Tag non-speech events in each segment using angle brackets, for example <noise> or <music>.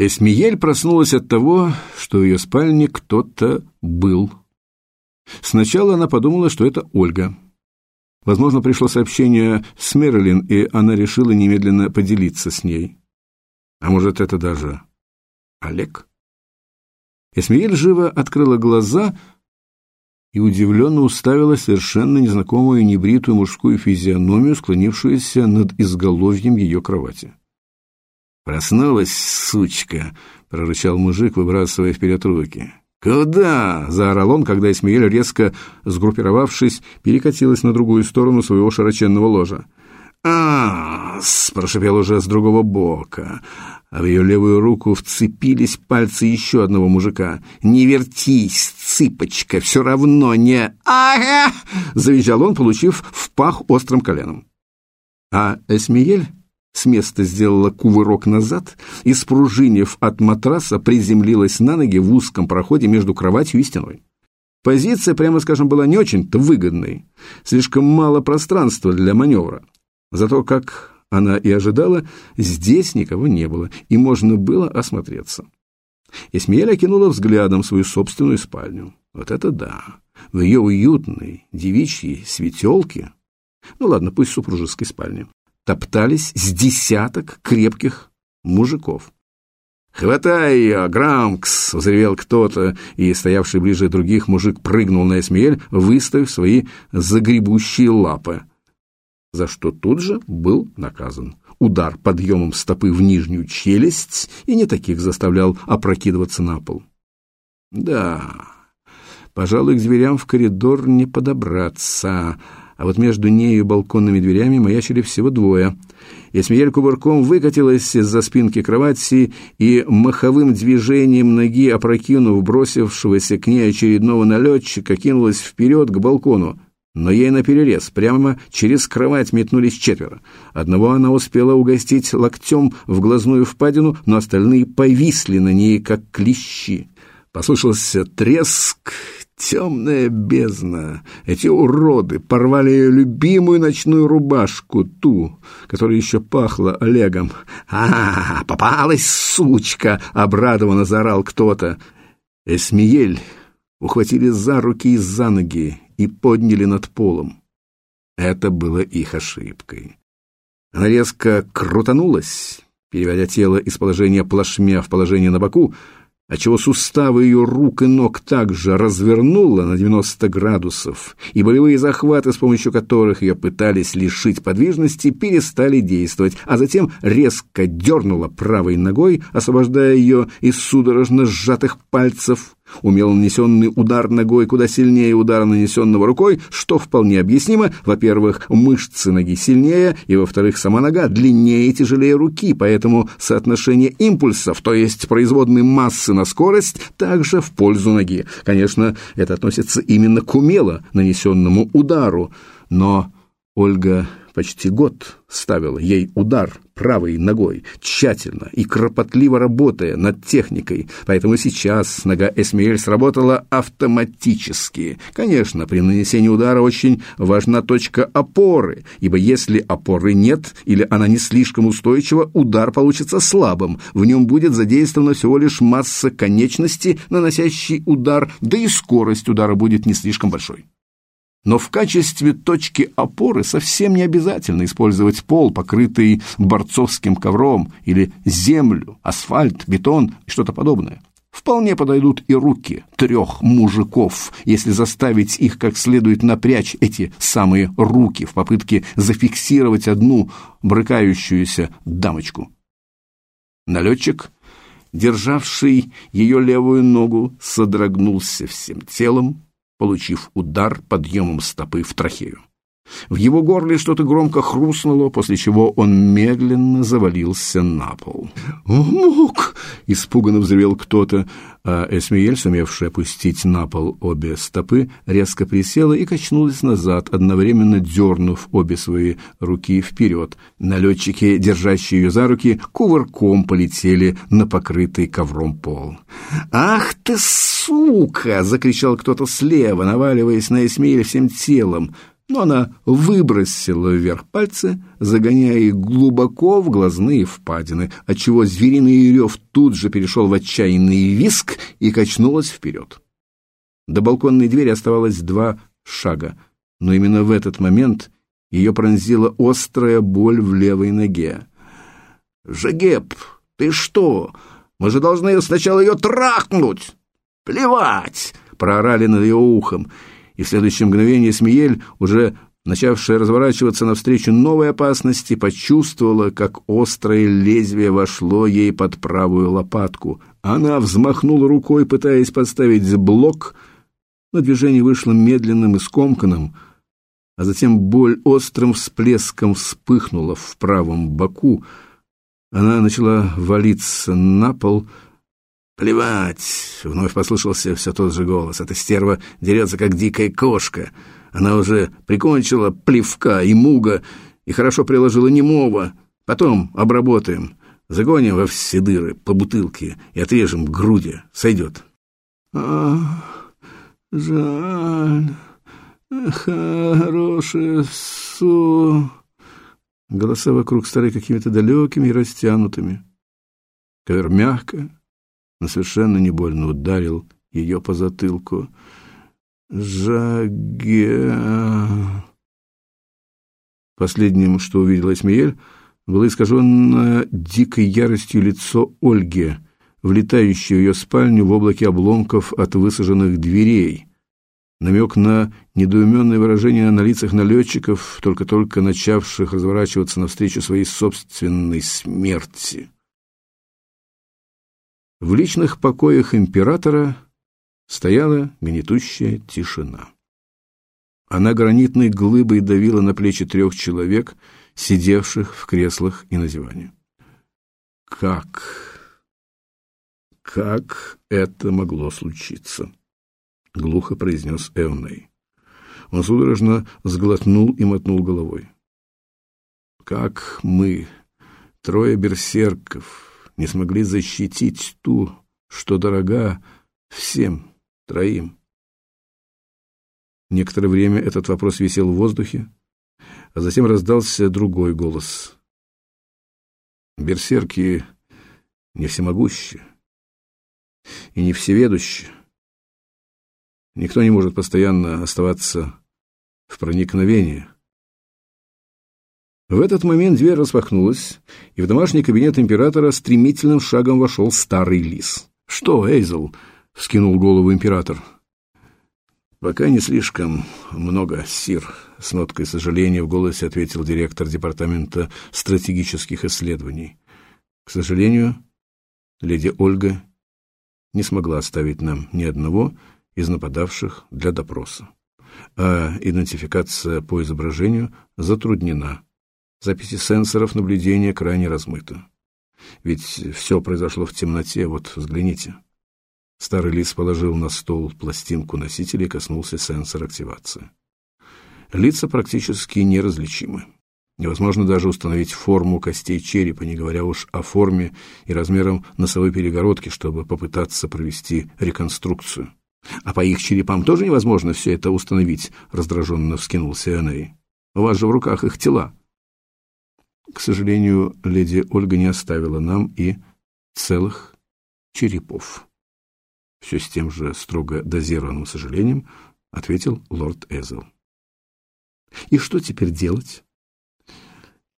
Эсмиель проснулась от того, что в ее спальне кто-то был. Сначала она подумала, что это Ольга. Возможно, пришло сообщение с Мэрилин, и она решила немедленно поделиться с ней. А может, это даже Олег? Эсмиель живо открыла глаза и удивленно уставилась совершенно незнакомую небритую мужскую физиономию, склонившуюся над изголовьем ее кровати. «Проснулась, сучка!» — прорычал мужик, выбрасывая вперед руки. «Куда?» — заорал он, когда Эсмеель, резко сгруппировавшись, перекатилась на другую сторону своего широченного ложа. а прошипел уже с другого бока, а в ее левую руку вцепились пальцы еще одного мужика. «Не вертись, цыпочка, все равно не...» «Ага!» — завизжал он, получив в пах острым коленом. А Эсмиель с места сделала кувырок назад и, спружинив от матраса, приземлилась на ноги в узком проходе между кроватью и стеной. Позиция, прямо скажем, была не очень-то выгодной. Слишком мало пространства для маневра. Зато, как она и ожидала, здесь никого не было, и можно было осмотреться. Эсмеэль окинула взглядом свою собственную спальню. Вот это да! В ее уютной девичьей светелке, ну ладно, пусть супружеской спальне, топтались с десяток крепких мужиков. «Хватай ее, Грамкс!» — взревел кто-то, и стоявший ближе других мужик прыгнул на Эсмеэль, выставив свои загребущие лапы, за что тут же был наказан. Удар подъемом стопы в нижнюю челюсть и не таких заставлял опрокидываться на пол. Да, пожалуй, к дверям в коридор не подобраться, а вот между нею и балконными дверями маячили всего двое. Эсмеель кувырком выкатилась из-за спинки кровати и маховым движением ноги, опрокинув бросившегося к ней очередного налетчика, кинулась вперед к балкону. Но ей наперерез, прямо через кровать метнулись четверо. Одного она успела угостить локтем в глазную впадину, но остальные повисли на ней, как клещи. Послышался треск, Темная бездна. Эти уроды порвали ее любимую ночную рубашку, ту, которая еще пахла Олегом. «А, попалась, сучка!» — обрадованно заорал кто-то. Эсмиель ухватили за руки и за ноги и подняли над полом. Это было их ошибкой. Она резко крутанулась, переводя тело из положения плашмя в положение на боку, отчего суставы ее рук и ног также развернуло на 90 градусов, и болевые захваты, с помощью которых ее пытались лишить подвижности, перестали действовать, а затем резко дернула правой ногой, освобождая ее из судорожно сжатых пальцев, Умело нанесенный удар ногой куда сильнее удара, нанесенного рукой, что вполне объяснимо. Во-первых, мышцы ноги сильнее, и, во-вторых, сама нога длиннее и тяжелее руки, поэтому соотношение импульсов, то есть производной массы на скорость, также в пользу ноги. Конечно, это относится именно к умело нанесенному удару, но Ольга почти год ставила ей удар правой ногой, тщательно и кропотливо работая над техникой, поэтому сейчас нога Эсмеэль сработала автоматически. Конечно, при нанесении удара очень важна точка опоры, ибо если опоры нет или она не слишком устойчива, удар получится слабым, в нем будет задействована всего лишь масса конечности, наносящей удар, да и скорость удара будет не слишком большой. Но в качестве точки опоры совсем не обязательно использовать пол, покрытый борцовским ковром, или землю, асфальт, бетон и что-то подобное. Вполне подойдут и руки трех мужиков, если заставить их как следует напрячь эти самые руки в попытке зафиксировать одну брыкающуюся дамочку. Налетчик, державший ее левую ногу, содрогнулся всем телом, получив удар подъемом стопы в трахею. В его горле что-то громко хрустнуло, после чего он медленно завалился на пол. «Мук!» — испуганно взревел кто-то, а Эсмиель, сумевшая опустить на пол обе стопы, резко присела и качнулась назад, одновременно дернув обе свои руки вперед. Налетчики, держащие ее за руки, кувырком полетели на покрытый ковром пол. «Ах ты, сука!» — закричал кто-то слева, наваливаясь на Эсмиэль всем телом. Но она выбросила вверх пальцы, загоняя их глубоко в глазные впадины, отчего звериный рев тут же перешел в отчаянный виск и качнулась вперед. До балконной двери оставалось два шага, но именно в этот момент ее пронзила острая боль в левой ноге. «Жегеп, ты что? Мы же должны сначала ее трахнуть!» «Плевать!» — проорали над ее ухом, и в следующее мгновение Смиель, уже начавшая разворачиваться навстречу новой опасности, почувствовала, как острое лезвие вошло ей под правую лопатку. Она взмахнула рукой, пытаясь подставить блок, но движение вышло медленным и скомканным, а затем боль острым всплеском вспыхнула в правом боку. Она начала валиться на пол, «Плевать!» — вновь послышался все тот же голос. «Эта стерва дерется, как дикая кошка. Она уже прикончила плевка и муга и хорошо приложила немого. Потом обработаем, загоним во все дыры по бутылке и отрежем груди. Сойдет». «Ах, жаль, хорошее су...» Голоса вокруг стали какими-то далекими и растянутыми. Ковер мягко, но совершенно не больно ударил ее по затылку. «Жаге...» Последним, что увидела Эсмиель, было искаженное дикой яростью лицо Ольги, влетающее в ее спальню в облаке обломков от высаженных дверей. Намек на недоуменное выражение на лицах налетчиков, только-только начавших разворачиваться навстречу своей собственной смерти. В личных покоях императора стояла гнетущая тишина. Она гранитной глыбой давила на плечи трех человек, сидевших в креслах и на диване. Как? Как это могло случиться? глухо произнес Эвней. Он судорожно сглотнул и мотнул головой. Как мы, трое берсерков, не смогли защитить ту, что дорога всем троим. Некоторое время этот вопрос висел в воздухе, а затем раздался другой голос. Берсерки не всемогущи и не всеведущи. Никто не может постоянно оставаться в проникновении. В этот момент дверь распахнулась, и в домашний кабинет императора стремительным шагом вошел старый лис. «Что, Эйзел?» — вскинул голову император. «Пока не слишком много, сир», — с ноткой сожаления в голосе ответил директор департамента стратегических исследований. «К сожалению, леди Ольга не смогла оставить нам ни одного из нападавших для допроса, а идентификация по изображению затруднена» Записи сенсоров наблюдения крайне размыты. Ведь все произошло в темноте, вот взгляните. Старый лис положил на стол пластинку носителя и коснулся сенсора активации. Лица практически неразличимы. Невозможно даже установить форму костей черепа, не говоря уж о форме и размерам носовой перегородки, чтобы попытаться провести реконструкцию. А по их черепам тоже невозможно все это установить, раздраженно вскинулся Эней. У вас же в руках их тела. К сожалению, леди Ольга не оставила нам и целых черепов. Все с тем же строго дозированным сожалением ответил лорд Эзел. И что теперь делать?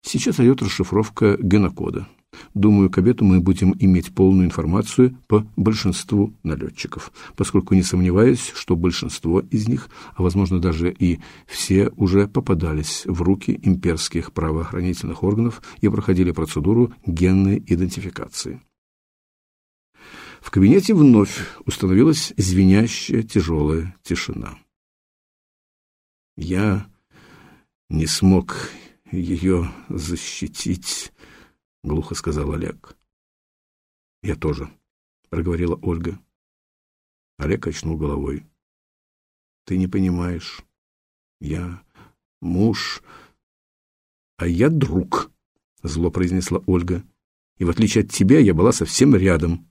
Сейчас идет расшифровка генокода. Думаю, к обеду мы будем иметь полную информацию по большинству налетчиков, поскольку не сомневаюсь, что большинство из них, а возможно даже и все, уже попадались в руки имперских правоохранительных органов и проходили процедуру генной идентификации. В кабинете вновь установилась звенящая тяжелая тишина. Я не смог ее защитить, — глухо сказал Олег. «Я тоже», — проговорила Ольга. Олег качнул головой. «Ты не понимаешь. Я муж, а я друг», — зло произнесла Ольга. «И в отличие от тебя я была совсем рядом.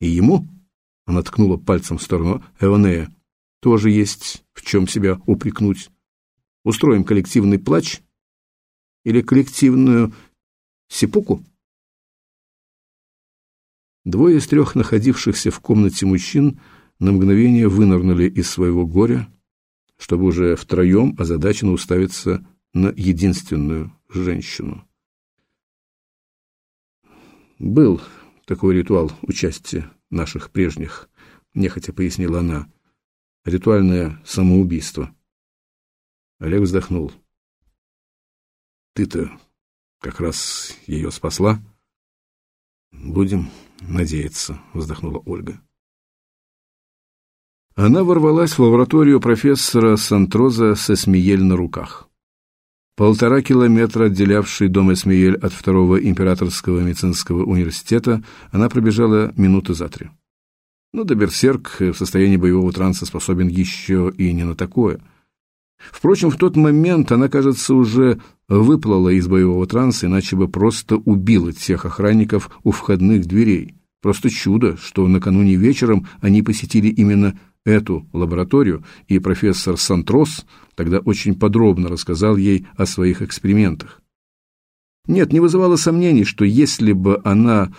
И ему, — она ткнула пальцем в сторону Эванея, — тоже есть в чем себя упрекнуть. Устроим коллективный плач или коллективную сипуку? Двое из трех находившихся в комнате мужчин на мгновение вынырнули из своего горя, чтобы уже втроем озадаченно уставиться на единственную женщину. Был такой ритуал участия наших прежних, нехотя пояснила она. Ритуальное самоубийство. Олег вздохнул. Ты-то как раз ее спасла. Будем надеяться, вздохнула Ольга. Она ворвалась в лабораторию профессора Сантроза с Эсмиель на руках. Полтора километра, отделявший дом Эсмиель от второго императорского медицинского университета, она пробежала минуты за три. Ну да берсерк в состоянии боевого транса способен еще и не на такое. Впрочем, в тот момент она, кажется, уже выплыла из боевого транса, иначе бы просто убила тех охранников у входных дверей. Просто чудо, что накануне вечером они посетили именно эту лабораторию, и профессор Сантрос тогда очень подробно рассказал ей о своих экспериментах. Нет, не вызывало сомнений, что если бы она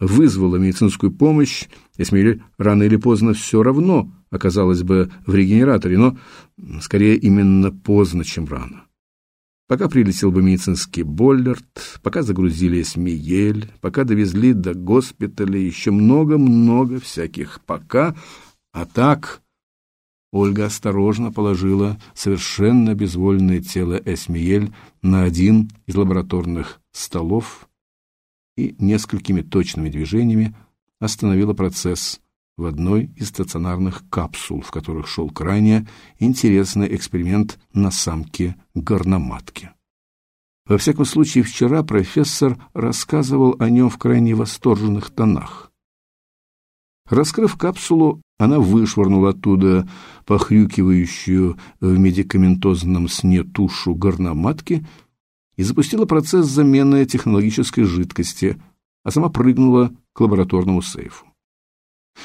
вызвала медицинскую помощь, Эсмиль рано или поздно все равно оказалась бы в регенераторе, но скорее именно поздно, чем рано. Пока прилетел бы медицинский Боллерт, пока загрузили Эсмиель, пока довезли до госпиталя, еще много-много всяких «пока», а так Ольга осторожно положила совершенно безвольное тело Эсмиель на один из лабораторных столов и несколькими точными движениями остановила процесс в одной из стационарных капсул, в которых шел крайне интересный эксперимент на самке горноматки. Во всяком случае, вчера профессор рассказывал о нем в крайне восторженных тонах. Раскрыв капсулу, она вышвырнула оттуда похрюкивающую в медикаментозном сне тушу горноматки и запустила процесс замены технологической жидкости, а сама прыгнула к лабораторному сейфу.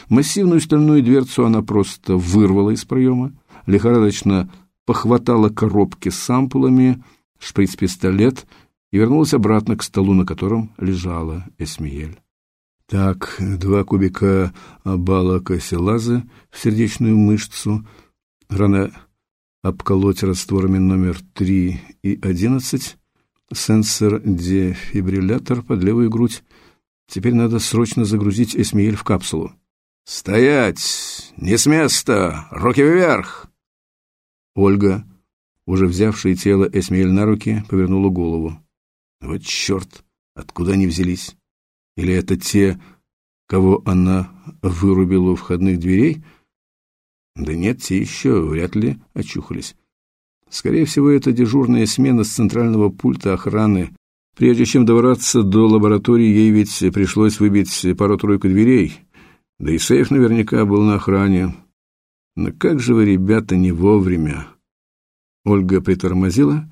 Массивную стальную дверцу она просто вырвала из проема, лихорадочно похватала коробки с ампулами, шприц-пистолет и вернулась обратно к столу, на котором лежала Эсмиель. Так, два кубика балокосилазы в сердечную мышцу, рано обколоть растворами номер 3 и 11, сенсор-дефибриллятор под левую грудь. Теперь надо срочно загрузить Эсмиель в капсулу. «Стоять! Не с места! Руки вверх!» Ольга, уже взявшая тело Эсмиэль на руки, повернула голову. «Вот черт! Откуда они взялись?» Или это те, кого она вырубила у входных дверей? Да нет, те еще вряд ли очухались. Скорее всего, это дежурная смена с центрального пульта охраны. Прежде чем добраться до лаборатории, ей ведь пришлось выбить пару-тройку дверей. Да и сейф наверняка был на охране. Но как же вы, ребята, не вовремя? Ольга притормозила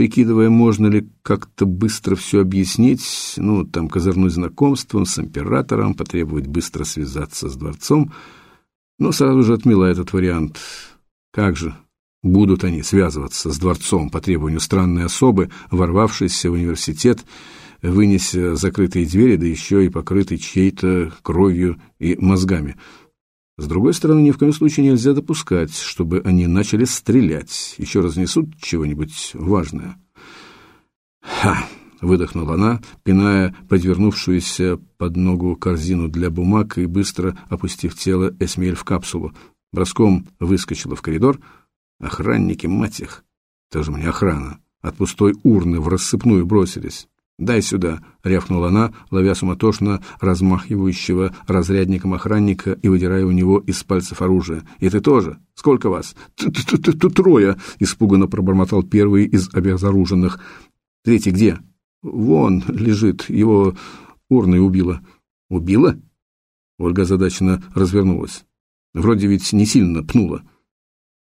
прикидывая, можно ли как-то быстро все объяснить, ну, там, козырнуть знакомством с императором, потребовать быстро связаться с дворцом, но сразу же отмела этот вариант. Как же будут они связываться с дворцом по требованию странной особы, ворвавшейся в университет, вынеся закрытые двери, да еще и покрытый чьей-то кровью и мозгами – с другой стороны, ни в коем случае нельзя допускать, чтобы они начали стрелять, еще разнесут чего-нибудь важное. «Ха!» — выдохнула она, пиная подвернувшуюся под ногу корзину для бумаг и быстро опустив тело Эсмель в капсулу. Броском выскочила в коридор. Охранники, мать их! Тоже мне охрана. От пустой урны в рассыпную бросились. «Дай сюда!» — рявкнула она, ловя суматошно размахивающего разрядником охранника и выдирая у него из пальцев оружие. «И ты тоже? Сколько вас?» «Тут трое!» — испуганно пробормотал первый из обезоруженных. «Третий где?» «Вон лежит, его урной убила». «Убила?» Ольга задачно развернулась. Вроде ведь не сильно пнула.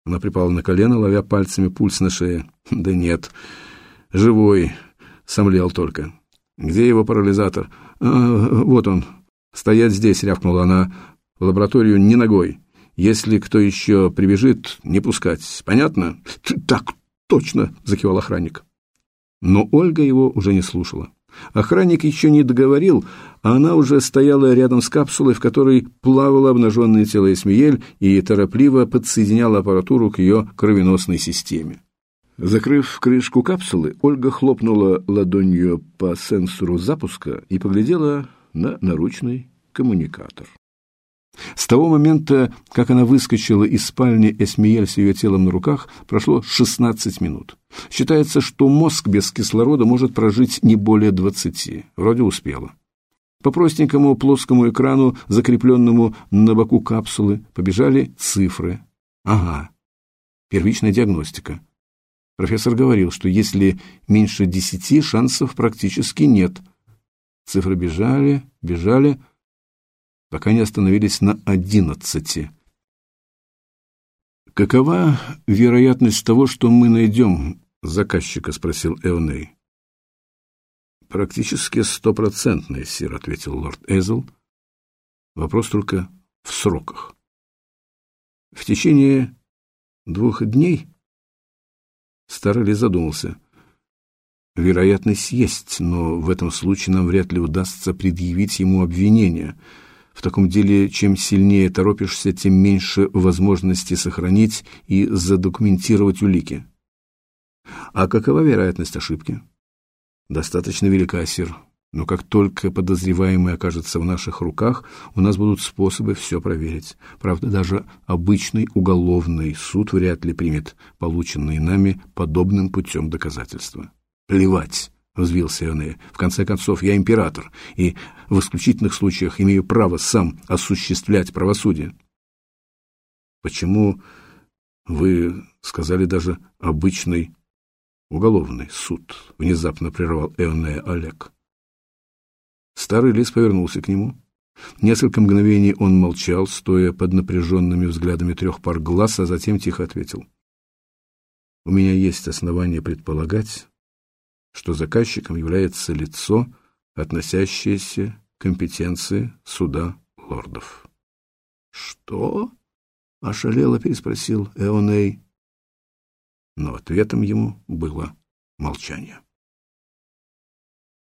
Она припала на колено, ловя пальцами пульс на шее. <laughs> «Да нет, живой, сомлел только. «Где его парализатор?» а, «Вот он. Стоять здесь», — рявкнула она. «В лабораторию не ногой. Если кто еще прибежит, не пускать. Понятно?» «Так точно!» — закивал охранник. Но Ольга его уже не слушала. Охранник еще не договорил, а она уже стояла рядом с капсулой, в которой плавало обнаженное тело Эсмиель и торопливо подсоединяла аппаратуру к ее кровеносной системе. Закрыв крышку капсулы, Ольга хлопнула ладонью по сенсору запуска и поглядела на наручный коммуникатор. С того момента, как она выскочила из спальни Эсмиель с ее телом на руках, прошло 16 минут. Считается, что мозг без кислорода может прожить не более 20. Вроде успела. По простенькому плоскому экрану, закрепленному на боку капсулы, побежали цифры. Ага, первичная диагностика. Профессор говорил, что если меньше десяти, шансов практически нет. Цифры бежали, бежали, пока не остановились на одиннадцати. «Какова вероятность того, что мы найдем заказчика?» — спросил Эоней. «Практически стопроцентная, сир», — ответил лорд Эзел. «Вопрос только в сроках. В течение двух дней...» Старый задумался. «Вероятность есть, но в этом случае нам вряд ли удастся предъявить ему обвинение». В таком деле, чем сильнее торопишься, тем меньше возможности сохранить и задокументировать улики. А какова вероятность ошибки? Достаточно велика, сир. Но как только подозреваемый окажется в наших руках, у нас будут способы все проверить. Правда, даже обычный уголовный суд вряд ли примет полученные нами подобным путем доказательства. Плевать взвился Ионея. В конце концов, я император, и в исключительных случаях имею право сам осуществлять правосудие. Почему вы сказали даже обычный уголовный суд? Внезапно прервал Эонея Олег. Старый лис повернулся к нему. Несколько мгновений он молчал, стоя под напряженными взглядами трех пар глаз, а затем тихо ответил. «У меня есть основания предполагать, что заказчиком является лицо, относящееся к компетенции суда лордов. «Что?» — ошалело переспросил Эоней. Но ответом ему было молчание.